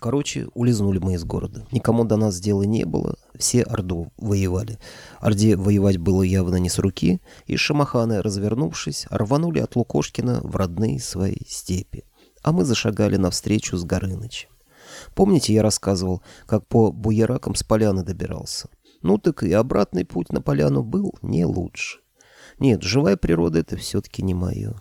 Короче, улизнули мы из города. Никому до нас дела не было, все Орду воевали. Орде воевать было явно не с руки, и шамаханы, развернувшись, рванули от Лукошкина в родные свои степи. А мы зашагали навстречу с Горынычем. Помните, я рассказывал, как по буеракам с поляны добирался? Ну так и обратный путь на поляну был не лучше. Нет, живая природа — это все-таки не мое.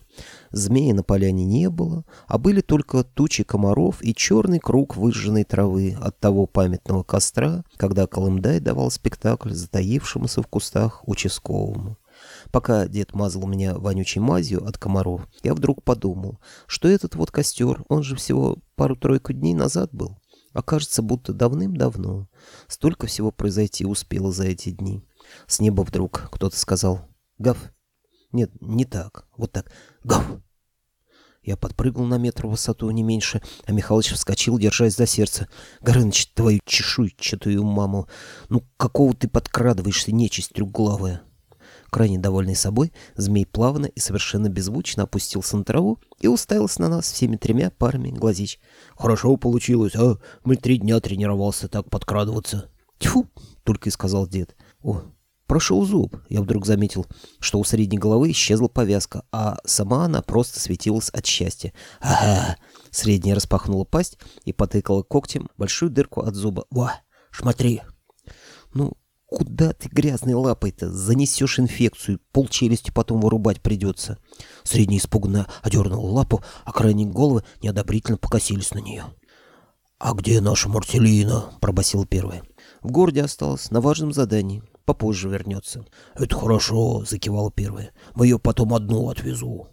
Змеи на поляне не было, а были только тучи комаров и черный круг выжженной травы от того памятного костра, когда Колымдай давал спектакль затаившемуся в кустах участковому. Пока дед мазал меня вонючей мазью от комаров, я вдруг подумал, что этот вот костер, он же всего пару-тройку дней назад был. Окажется, будто давным-давно. Столько всего произойти успело за эти дни. С неба вдруг кто-то сказал «Гав». Нет, не так. Вот так. «Гав». Я подпрыгнул на метр в высоту, не меньше, а Михалыч вскочил, держась за сердце. «Горыныч, твою чешуйчатую маму! Ну, какого ты подкрадываешься, нечисть трехглавая?» Крайне довольный собой, змей плавно и совершенно беззвучно опустился на траву и уставился на нас всеми тремя парами глазич. «Хорошо получилось, а? Мы три дня тренировался так подкрадываться». «Тьфу!» — только и сказал дед. «О, прошел зуб». Я вдруг заметил, что у средней головы исчезла повязка, а сама она просто светилась от счастья. «Ага!» Средняя распахнула пасть и потыкала когтем большую дырку от зуба. «Во! Смотри!» «Ну, Куда ты грязной лапой-то? Занесешь инфекцию, полчелюсти потом вырубать придется. Средний испуганно одернул лапу, а крайние головы неодобрительно покосились на нее. «А где наша Мартелина?» — пробасил первый. «В городе осталась, на важном задании. Попозже вернется». «Это хорошо», — закивал первый. «Мы ее потом одну отвезу».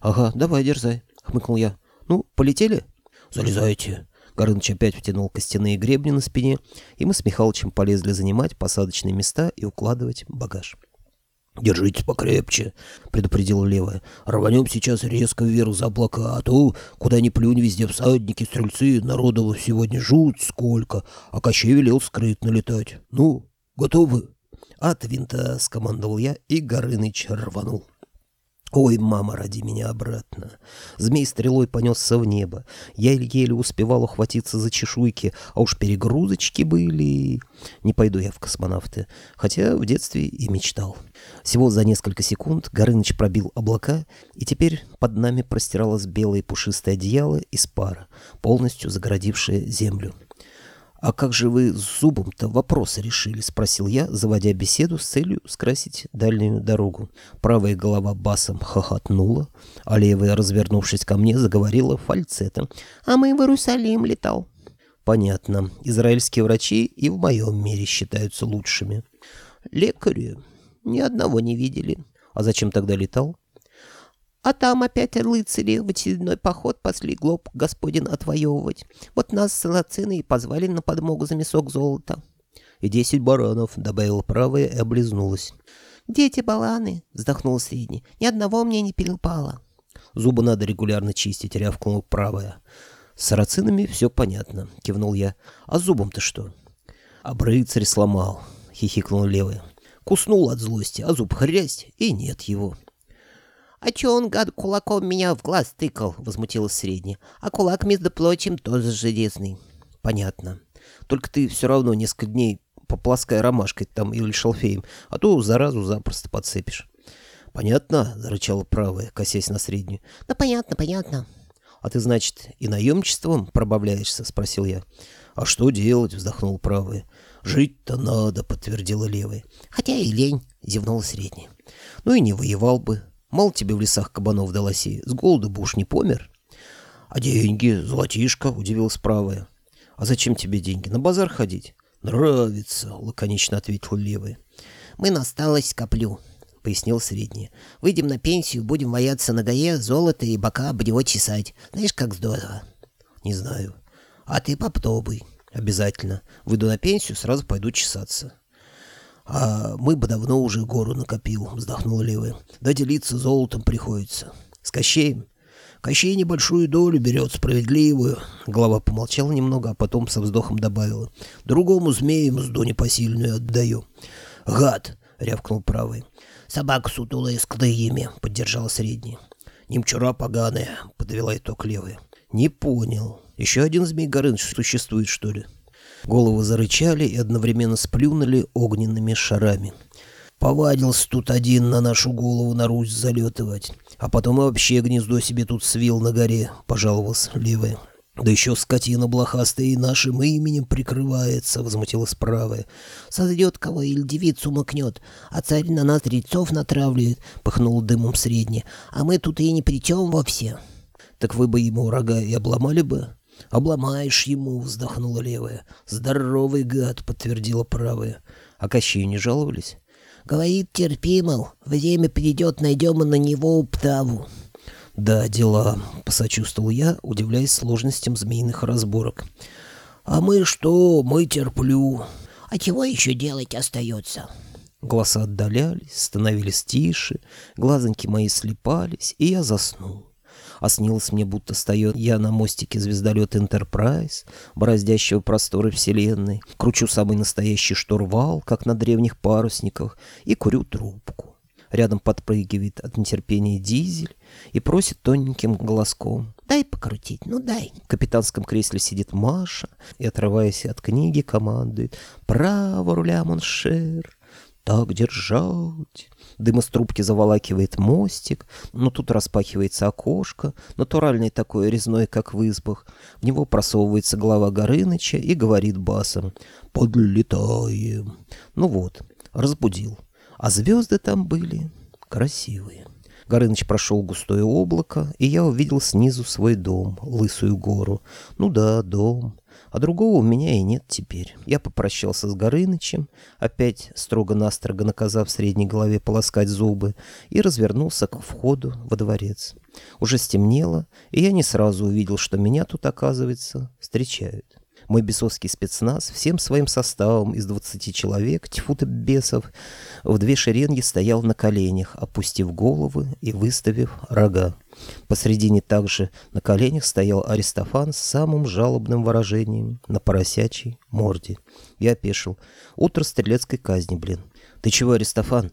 «Ага, давай, дерзай», — хмыкнул я. «Ну, полетели?» «Залезайте». Горыныч опять втянул костяные гребни на спине, и мы с Михалычем полезли занимать посадочные места и укладывать багаж. «Держитесь покрепче», — предупредила левая. «Рванем сейчас резко вверх за облака, а то, куда ни плюнь, везде всадники, стрельцы, народу сегодня жуть сколько, а Кощей велел скрытно летать. Ну, готовы?» «От винта», — скомандовал я, и Горыныч рванул. Ой, мама, ради меня обратно. Змей стрелой понесся в небо. Я еле успевал ухватиться за чешуйки, а уж перегрузочки были. Не пойду я в космонавты, хотя в детстве и мечтал. Всего за несколько секунд Горыныч пробил облака, и теперь под нами простиралось белое пушистое одеяло из пара, полностью загородившее землю. «А как же вы с зубом-то вопросы решили?» — спросил я, заводя беседу с целью скрасить дальнюю дорогу. Правая голова басом хохотнула, а левая, развернувшись ко мне, заговорила фальцетом. «А мы в Иерусалим летал». «Понятно. Израильские врачи и в моем мире считаются лучшими». «Лекари ни одного не видели». «А зачем тогда летал?» А там опять рыцари в очередной поход пошли глоб господин отвоевывать. Вот нас с Лациной позвали на подмогу за мешок золота. И десять баранов, добавила правая и облизнулась. Дети баланы, вздохнула средний. Ни одного мне не перепало. Зубы надо регулярно чистить, рявкнула правая. С сарацинами все понятно, кивнул я. А зубом-то что? А рыцарь сломал, хихикнул левая. Куснул от злости, а зуб хрясть, и нет его. «А чё он, гад, кулаком меня в глаз тыкал?» — возмутилась средняя. «А кулак, между прочим, тоже железный». «Понятно. Только ты все равно несколько дней попласкай ромашкой там или шалфеем, а то заразу запросто подцепишь». «Понятно?» — зарычала правая, косясь на среднюю. «Да понятно, понятно». «А ты, значит, и наемничеством пробавляешься?» — спросил я. «А что делать?» — вздохнул правая. «Жить-то надо», — подтвердила левая. «Хотя и лень», — зевнула средняя. «Ну и не воевал бы. Мало тебе в лесах кабанов до лосей, с голоду бы уж не помер. А деньги, золотишко, удивилась правая. А зачем тебе деньги? На базар ходить? Нравится, лаконично ответил левый. Мы на сталость коплю, пояснил средний. Выйдем на пенсию, будем ваяться на гае, золото и бока об него чесать. Знаешь, как здорово. Не знаю. А ты попробуй. Обязательно. Выйду на пенсию, сразу пойду чесаться. «А мы бы давно уже гору накопил», — вздохнул Левый. «Да делиться золотом приходится. С Кощеем?» «Кощей небольшую долю берет, справедливую». Голова помолчала немного, а потом со вздохом добавила. «Другому змею мзду непосильную отдаю». «Гад!» — рявкнул правый. «Собака сутулая с клыями», — поддержал средний. «Немчура поганая», — подвела итог левый. «Не понял». Еще один Змей Горыныч существует, что ли? Головы зарычали и одновременно сплюнули огненными шарами. Повадился тут один на нашу голову на Русь залетывать, а потом и вообще гнездо себе тут свил на горе, пожаловался левая. Да еще скотина блохастая и нашим именем прикрывается, возмутилась правая. Созрет кого или девицу макнет, а царь на нас рейцов натравливает, пыхнул дымом средний, а мы тут и не притем вовсе. Так вы бы ему рога и обломали бы? «Обломаешь ему», — вздохнула левая. «Здоровый гад», — подтвердила правая. А Кащею не жаловались? «Говорит, терпи, мол, время придет, найдем и на него уптаву». «Да, дела», — посочувствовал я, удивляясь сложностям змеиных разборок. «А мы что? Мы терплю». «А чего еще делать остается?» Голоса отдалялись, становились тише, глазоньки мои слепались, и я заснул а снилось мне, будто стою я на мостике звездолета «Энтерпрайз», бороздящего просторы Вселенной, кручу самый настоящий штурвал, как на древних парусниках, и курю трубку. Рядом подпрыгивает от нетерпения дизель и просит тоненьким голоском. «Дай покрутить, ну дай». В капитанском кресле сидит Маша и, отрываясь от книги, командует «Право руля, моншер!» «Так держать!» Дым из трубки заволакивает мостик, но тут распахивается окошко, натуральное такое резное, как в избах. В него просовывается голова Горыныча и говорит басом «Подлетаем». Ну вот, разбудил. А звезды там были красивые. Горыныч прошел густое облако, и я увидел снизу свой дом, лысую гору. Ну да, дом а другого у меня и нет теперь. Я попрощался с Горынычем, опять строго-настрого наказав средней голове полоскать зубы, и развернулся к входу во дворец. Уже стемнело, и я не сразу увидел, что меня тут, оказывается, встречают. Мой бесовский спецназ всем своим составом из двадцати человек, тьфу-то бесов, в две шеренги стоял на коленях, опустив головы и выставив рога. Посредине также на коленях стоял Аристофан с самым жалобным выражением на поросячей морде. Я опешил. Утро стрелецкой казни, блин. «Ты чего, Аристофан?»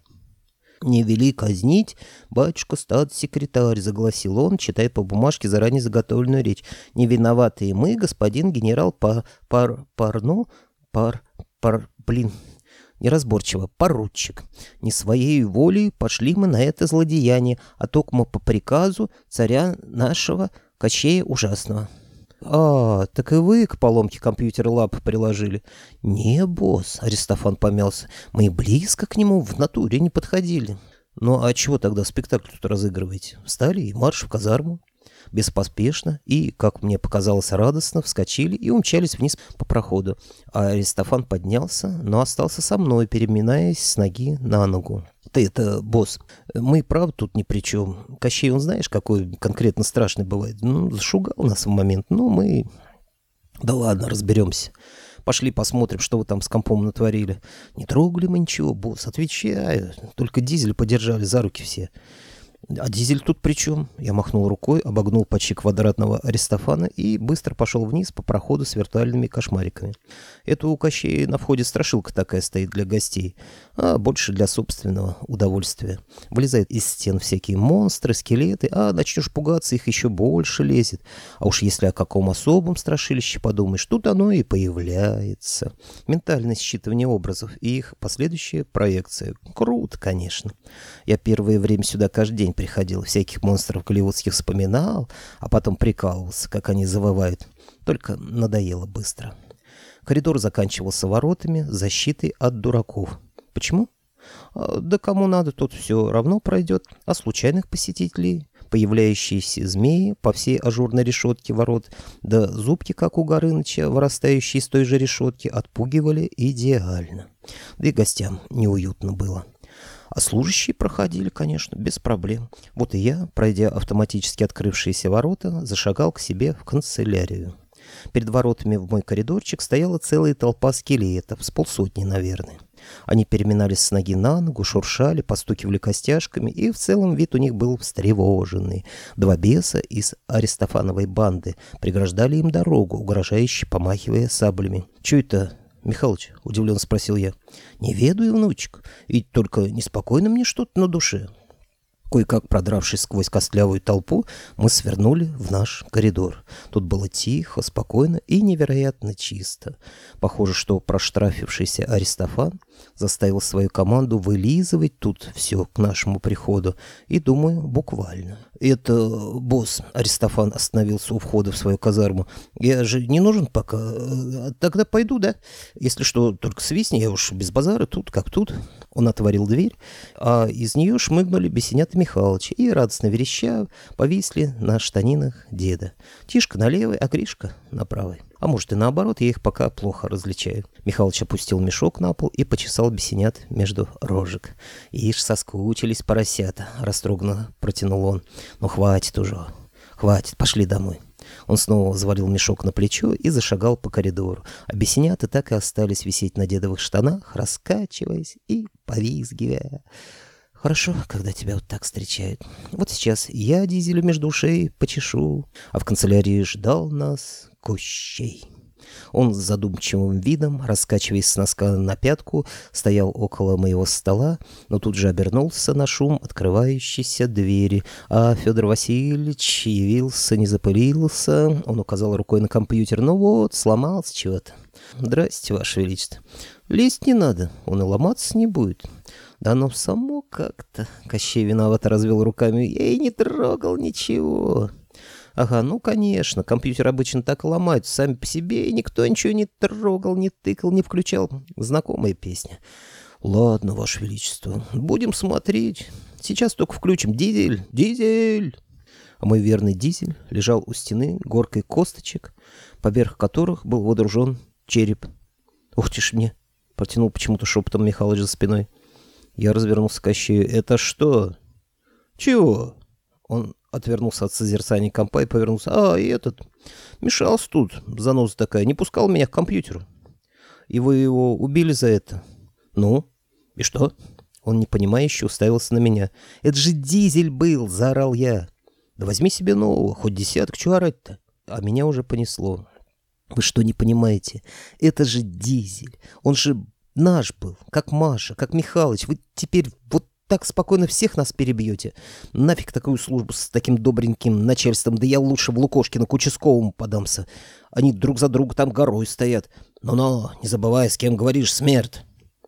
«Не вели казнить, батюшка статс-секретарь», — загласил он, читая по бумажке заранее заготовленную речь. «Не виноваты и мы, господин генерал Пар... Пар... Парно... Пар... Пар... Блин, неразборчиво, поручик. Не своей волей пошли мы на это злодеяние, а только мы по приказу царя нашего Кощея Ужасного». «А, так и вы к поломке компьютера лап приложили?» «Не, босс», — Аристофан помялся, — «мы близко к нему в натуре не подходили». «Ну а чего тогда спектакль тут разыгрываете? Встали и марш в казарму?» Беспоспешно и, как мне показалось, радостно вскочили и умчались вниз по проходу. А Аристофан поднялся, но остался со мной, переминаясь с ноги на ногу. «Ты это, босс, мы, правда, тут ни при чем. Кощей, он знаешь, какой конкретно страшный бывает? Ну, шугал нас в момент, но мы... Да ладно, разберемся. Пошли посмотрим, что вы там с компом натворили. Не трогали мы ничего, босс, отвечаю. Только дизель подержали за руки все. А дизель тут при чем? Я махнул рукой, обогнул почти квадратного Аристофана и быстро пошел вниз по проходу с виртуальными кошмариками. Это у Кощея на входе страшилка такая стоит для гостей, а больше для собственного удовольствия. Вылезают из стен всякие монстры, скелеты, а начнешь пугаться, их еще больше лезет. А уж если о каком особом страшилище подумаешь, тут оно и появляется. Ментальное считывание образов и их последующая проекция. Круто, конечно. Я первое время сюда каждый день приходил, всяких монстров голливудских вспоминал, а потом прикалывался, как они завывают. Только надоело быстро. Коридор заканчивался воротами, защитой от дураков. Почему? А, да кому надо, тот все равно пройдет, а случайных посетителей, появляющиеся змеи по всей ажурной решетке ворот, да зубки, как у Горыныча, вырастающие из той же решетки, отпугивали идеально. Да и гостям неуютно было. А служащие проходили, конечно, без проблем. Вот и я, пройдя автоматически открывшиеся ворота, зашагал к себе в канцелярию. Перед воротами в мой коридорчик стояла целая толпа скелетов, с полсотни, наверное. Они переминались с ноги на ногу, шуршали, постукивали костяшками, и в целом вид у них был встревоженный. Два беса из аристофановой банды преграждали им дорогу, угрожающе помахивая саблями. «Чё это?» «Михалыч», — удивленно спросил я. «Не ведаю, внучек, ведь только неспокойно мне что-то на душе». Кое-как продравшись сквозь костлявую толпу, мы свернули в наш коридор. Тут было тихо, спокойно и невероятно чисто. Похоже, что проштрафившийся Аристофан заставил свою команду вылизывать тут все к нашему приходу. И, думаю, буквально. «Это, босс», — Аристофан остановился у входа в свою казарму. «Я же не нужен пока. Тогда пойду, да? Если что, только свистни, я уж без базара, тут как тут». Он отворил дверь, а из нее шмыгнули Бесенята Михайлович и, радостно вереща, повисли на штанинах деда. Тишка на левой, а Гришка на правой. А может и наоборот, я их пока плохо различаю. Михалыч опустил мешок на пол и почесал бесенят между рожек. «Ишь, соскучились поросята», — растроганно протянул он. «Ну хватит уже, хватит, пошли домой». Он снова взвалил мешок на плечо и зашагал по коридору. А бесенята так и остались висеть на дедовых штанах, раскачиваясь и повизгивая. Хорошо, когда тебя вот так встречают. Вот сейчас я дизелю между ушей почешу, а в канцелярии ждал нас Кощей. Он с задумчивым видом, раскачиваясь с носка на пятку, стоял около моего стола, но тут же обернулся на шум открывающейся двери. А Федор Васильевич явился, не запылился. Он указал рукой на компьютер. «Ну вот, сломался чего-то». «Здрасте, Ваше Величество». «Лезть не надо, он и ломаться не будет». «Да оно само как-то...» — Кощей виновато развел руками. «Я и не трогал ничего». Ага, ну конечно, компьютер обычно так ломают сами по себе, и никто ничего не трогал, не тыкал, не включал. Знакомая песня. Ладно, Ваше Величество, будем смотреть. Сейчас только включим. Дизель, дизель! А мой верный дизель лежал у стены горкой косточек, поверх которых был водружен череп. Ух ты ж мне! Протянул почему-то шепотом Михалыч за спиной. Я развернулся к Кащею. «Это что?» «Чего?» Он отвернулся от созерцания компа и повернулся. «А, и этот. Мешался тут, заноза такая, не пускал меня к компьютеру. И вы его убили за это?» «Ну? И что?» Он непонимающе уставился на меня. «Это же дизель был!» — заорал я. «Да возьми себе нового, хоть десяток, чего орать-то?» А меня уже понесло. «Вы что, не понимаете? Это же дизель. Он же наш был, как Маша, как Михалыч. Вы теперь вот так спокойно всех нас перебьете. Нафиг такую службу с таким добреньким начальством, да я лучше в Лукошкина к участковому подамся. Они друг за друга там горой стоят. Но-но, не забывай, с кем говоришь, смерть.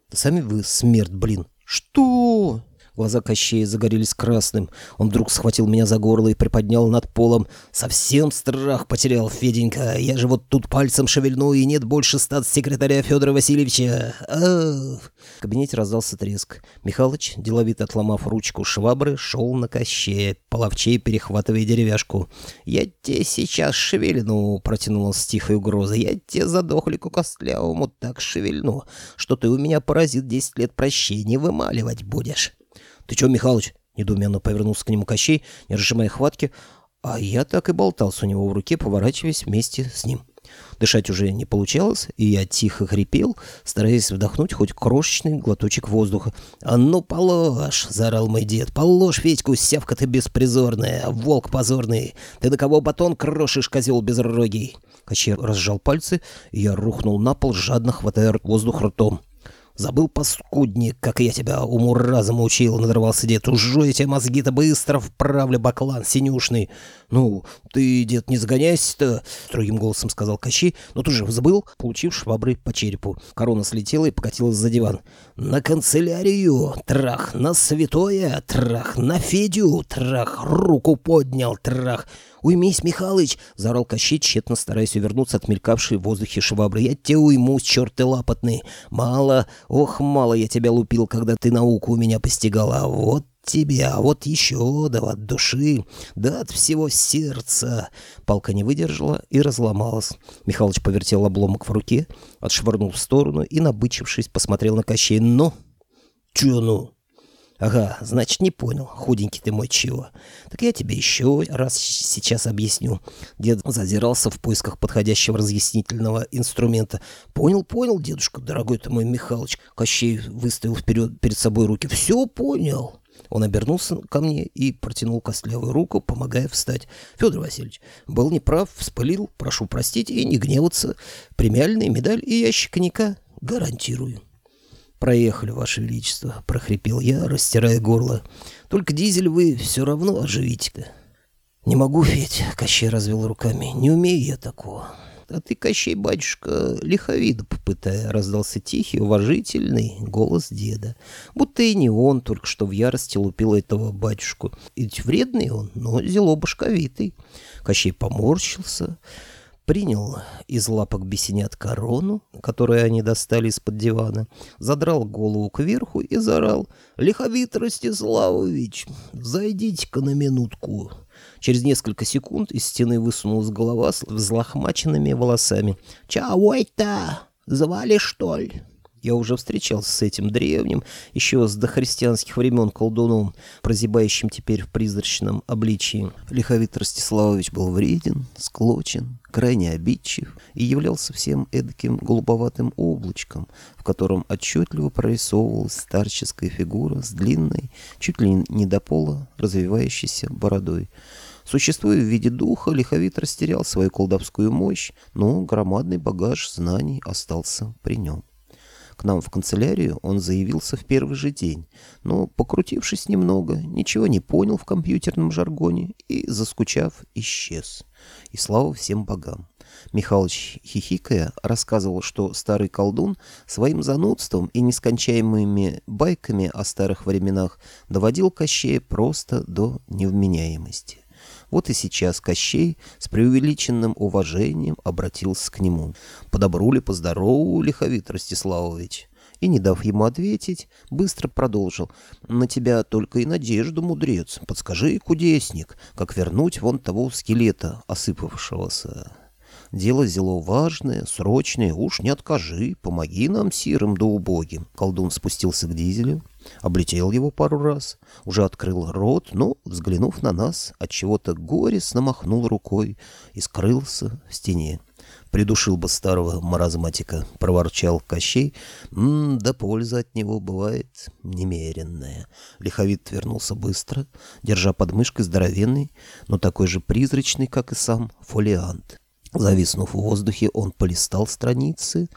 Да сами вы смерть, блин. Что? Глаза Кощея загорелись красным. Он вдруг схватил меня за горло и приподнял над полом. «Совсем страх потерял, Феденька. Я же вот тут пальцем шевельну, и нет больше статс-секретаря Федора Васильевича. А В кабинете раздался треск. Михалыч, деловито отломав ручку швабры, шел на Кощея, половчей перехватывая деревяшку. «Я тебе сейчас шевельну», — протянул он с тихой угрозой. «Я тебе задохлику костлявому так шевельну, что ты у меня паразит десять лет прощения вымаливать будешь». «Ты чё, Михалыч?» — недоуменно повернулся к нему Кощей, не разжимая хватки, а я так и болтался у него в руке, поворачиваясь вместе с ним. Дышать уже не получалось, и я тихо хрипел, стараясь вдохнуть хоть крошечный глоточек воздуха. «А ну, положь!» — заорал мой дед. «Положь, Федьку, сявка ты беспризорная, волк позорный! Ты на кого батон крошишь, козел безрогий?» Кощей разжал пальцы, и я рухнул на пол, жадно хватая воздух ртом. Забыл, паскудник, как я тебя уму-разуму учил, надрывался дед. Ужу тебе мозги-то быстро вправлю, баклан синюшный. Ну, ты, дед, не загоняйся-то, строгим голосом сказал Кощей, но ты же забыл, получив швабры по черепу. Корона слетела и покатилась за диван. На канцелярию, трах, на святое, трах, на Федю, трах, руку поднял, трах. «Уймись, Михалыч!» — заорал Кощей, тщетно стараясь увернуться от мелькавшей в воздухе швабры. «Я тебе уймусь, черт ты лапотный! Мало, ох, мало я тебя лупил, когда ты науку у меня постигала, а вот тебя, а вот еще, да от души, да от всего сердца. Палка не выдержала и разломалась. Михалыч повертел обломок в руке, отшвырнул в сторону и, набычившись, посмотрел на Кощей. «Ну?» «Че ну?» «Ага, значит, не понял, худенький ты мой чего. Так я тебе еще раз сейчас объясню». Дед зазирался в поисках подходящего разъяснительного инструмента. «Понял, понял, дедушка, дорогой ты мой Михалыч». Кощей выставил вперед перед собой руки. «Все понял». Он обернулся ко мне и протянул костлявую руку, помогая встать. «Федор Васильевич, был неправ, вспылил, прошу простить и не гневаться. Премиальная медаль и ящик коньяка гарантирую». «Проехали, Ваше Величество», — прохрипел я, растирая горло. «Только дизель вы все равно оживите-ка». «Не могу, Федь», — Кощей развел руками, — «не умею я такого». «А ты, Кощей, батюшка, лиховиду попытай», — раздался тихий, уважительный голос деда. Будто и не он только что в ярости лупил этого батюшку. Ведь вредный он, но зело башковитый. Кощей поморщился, принял из лапок бесенят корону, которую они достали из-под дивана, задрал голову кверху и заорал «Лиховит Ростиславович, зайдите-ка на минутку». Через несколько секунд из стены высунулась голова с взлохмаченными волосами. «Чего это? Звали, что ли?» Я уже встречался с этим древним, еще с дохристианских времен колдуном, прозябающим теперь в призрачном обличии. Лиховит Ростиславович был вреден, склочен, крайне обидчив и являлся всем эдаким голубоватым облачком, в котором отчетливо прорисовывалась старческая фигура с длинной, чуть ли не до пола, развивающейся бородой. Существуя в виде духа, лиховит растерял свою колдовскую мощь, но громадный багаж знаний остался при нем. К нам в канцелярию он заявился в первый же день, но, покрутившись немного, ничего не понял в компьютерном жаргоне и, заскучав, исчез. И слава всем богам. Михалыч, хихикая, рассказывал, что старый колдун своим занудством и нескончаемыми байками о старых временах доводил Кощея просто до невменяемости. Вот и сейчас Кощей с преувеличенным уважением обратился к нему. «По добру ли, по здорову, Лиховит Ростиславович?» И, не дав ему ответить, быстро продолжил. «На тебя только и надежду, мудрец. Подскажи, кудесник, как вернуть вон того скелета, осыпавшегося». Дело зело важное, срочное, уж не откажи, помоги нам, сирым да убогим. Колдун спустился к дизелю, облетел его пару раз, уже открыл рот, но, взглянув на нас, от чего то горестно махнул рукой и скрылся в стене. «Придушил бы старого маразматика», — проворчал Кощей. «М да польза от него бывает немеренная». Лиховит вернулся быстро, держа под мышкой здоровенный, но такой же призрачный, как и сам, фолиант. Зависнув в воздухе, он полистал страницы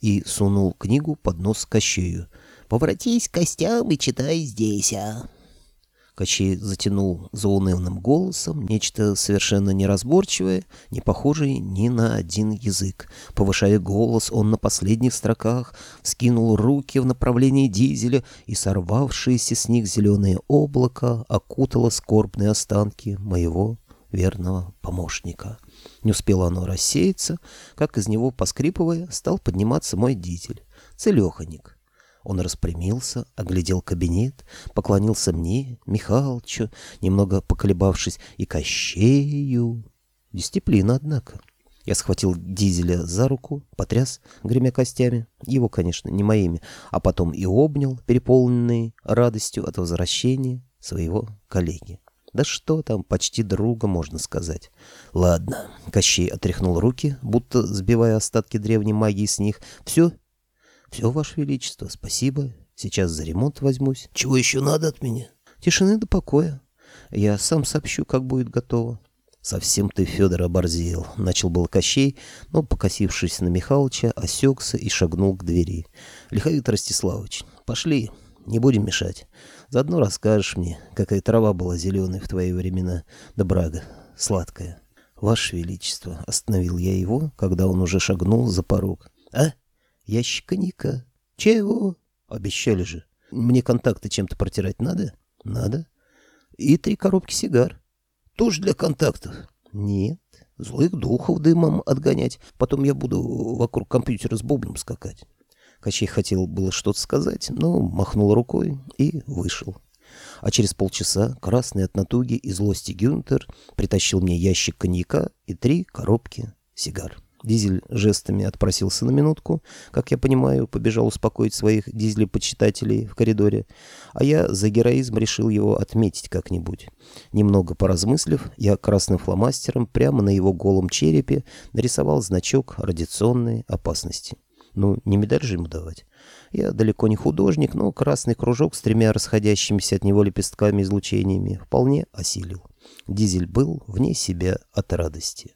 и сунул книгу под нос Кощею. «Поворотись к костям и читай здесь, а!» Кощей затянул заунывным голосом нечто совершенно неразборчивое, не похожее ни на один язык. Повышая голос, он на последних строках вскинул руки в направлении дизеля, и сорвавшееся с них зеленое облако окутало скорбные останки моего верного помощника. Не успело оно рассеяться, как из него, поскрипывая, стал подниматься мой дизель. Целеханик. Он распрямился, оглядел кабинет, поклонился мне, Михалычу, немного поколебавшись, и Кощею. Дисциплина, однако. Я схватил дизеля за руку, потряс, гремя костями, его, конечно, не моими, а потом и обнял, переполненный радостью от возвращения своего коллеги. Да что там, почти друга, можно сказать. Ладно, Кощей отряхнул руки, будто сбивая остатки древней магии с них. Все? Все, Ваше Величество, спасибо. Сейчас за ремонт возьмусь. Чего еще надо от меня? Тишины до покоя. Я сам сообщу, как будет готово. «Совсем ты, Федор, оборзел», — начал был Кощей, но, покосившись на Михалыча, осекся и шагнул к двери. «Лиховит Ростиславович, пошли, не будем мешать. Заодно расскажешь мне, какая трава была зеленой в твои времена, да брага, сладкая. Ваше Величество, остановил я его, когда он уже шагнул за порог. А? Ящик коньяка. Чего? Обещали же. Мне контакты чем-то протирать надо? Надо. И три коробки сигар. Тоже для контактов? Нет. Злых духов дымом отгонять. Потом я буду вокруг компьютера с бубном скакать. Кощей хотел было что-то сказать, но махнул рукой и вышел. А через полчаса красный от натуги и злости Гюнтер притащил мне ящик коньяка и три коробки сигар. Дизель жестами отпросился на минутку, как я понимаю, побежал успокоить своих дизелепочитателей в коридоре, а я за героизм решил его отметить как-нибудь. Немного поразмыслив, я красным фломастером прямо на его голом черепе нарисовал значок радиационной опасности. Ну, не медаль же ему давать. Я далеко не художник, но красный кружок с тремя расходящимися от него лепестками излучениями вполне осилил. Дизель был вне себя от радости.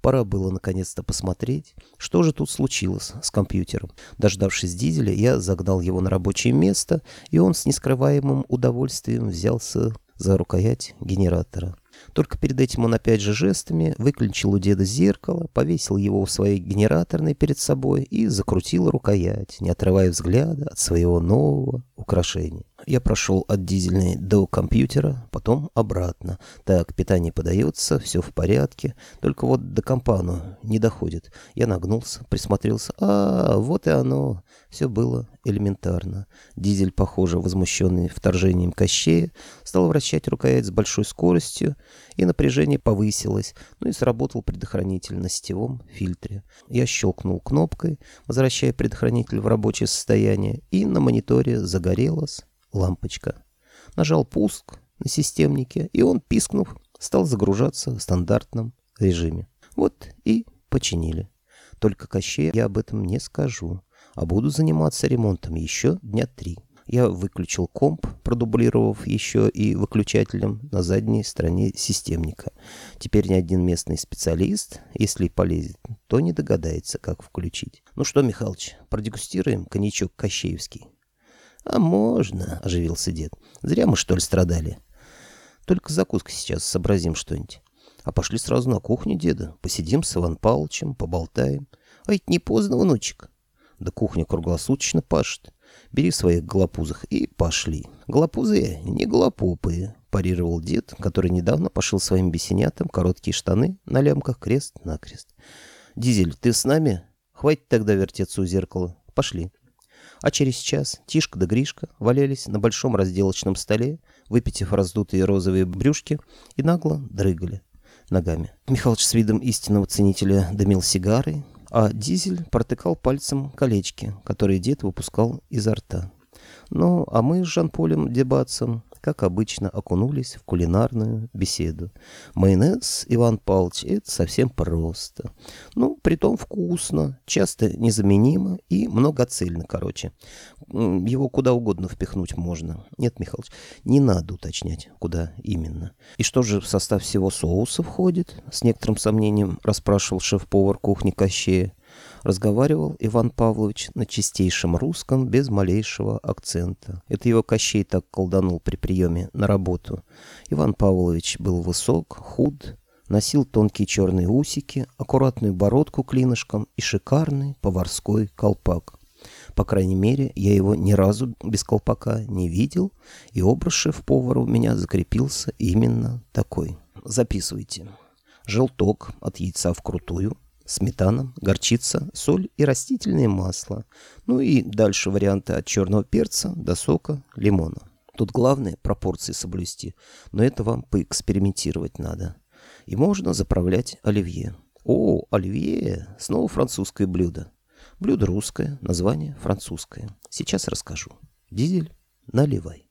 Пора было наконец-то посмотреть, что же тут случилось с компьютером. Дождавшись дизеля, я загнал его на рабочее место, и он с нескрываемым удовольствием взялся за рукоять генератора. Только перед этим он опять же жестами выключил у деда зеркало, повесил его в своей генераторной перед собой и закрутил рукоять, не отрывая взгляда от своего нового украшения. Я прошел от дизельной до компьютера, потом обратно. Так, питание подается, все в порядке, только вот до компану не доходит. Я нагнулся, присмотрелся. А, вот и оно. Все было элементарно. Дизель, похоже, возмущенный вторжением Кощея, стал вращать рукоять с большой скоростью, и напряжение повысилось, ну и сработал предохранитель на сетевом фильтре. Я щелкнул кнопкой, возвращая предохранитель в рабочее состояние, и на мониторе загорелась лампочка. Нажал пуск на системнике, и он, пискнув, стал загружаться в стандартном режиме. Вот и починили. Только Кощея я об этом не скажу, а буду заниматься ремонтом еще дня три. Я выключил комп, продублировав еще и выключателем на задней стороне системника. Теперь ни один местный специалист, если полезет, то не догадается, как включить. Ну что, Михалыч, продегустируем коньячок Кощеевский? А можно, оживился дед. Зря мы, что ли, страдали. Только закуска сейчас сообразим что-нибудь. А пошли сразу на кухню деда. Посидим с Иван Павловичем, поболтаем. А ведь не поздно, внучек. Да кухня круглосуточно пашет. Бери своих голопузых и пошли. Голопузые не голопопые, парировал дед, который недавно пошил своим бесенятам короткие штаны на лямках крест-накрест. Дизель, ты с нами? Хватит тогда вертеться у зеркала. Пошли. А через час Тишка да Гришка валялись на большом разделочном столе, выпитив раздутые розовые брюшки, и нагло дрыгали ногами. Михалыч с видом истинного ценителя дымил сигарой, а Дизель протыкал пальцем колечки, которые дед выпускал изо рта. Ну, а мы с Жан-Полем Дебатцем как обычно, окунулись в кулинарную беседу. Майонез, Иван Павлович, это совсем просто. Ну, притом вкусно, часто незаменимо и многоцельно, короче. Его куда угодно впихнуть можно. Нет, Михалыч, не надо уточнять, куда именно. И что же в состав всего соуса входит? С некоторым сомнением расспрашивал шеф-повар кухни Кощея разговаривал Иван Павлович на чистейшем русском без малейшего акцента. Это его Кощей так колданул при приеме на работу. Иван Павлович был высок, худ, носил тонкие черные усики, аккуратную бородку клинышком и шикарный поварской колпак. По крайней мере, я его ни разу без колпака не видел, и образ шеф-повара у меня закрепился именно такой. Записывайте. Желток от яйца вкрутую, сметана, горчица, соль и растительное масло. Ну и дальше варианты от черного перца до сока лимона. Тут главное пропорции соблюсти, но это вам поэкспериментировать надо. И можно заправлять оливье. О, оливье! Снова французское блюдо. Блюдо русское, название французское. Сейчас расскажу. Дизель, наливай.